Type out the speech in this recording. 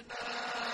إِلَّا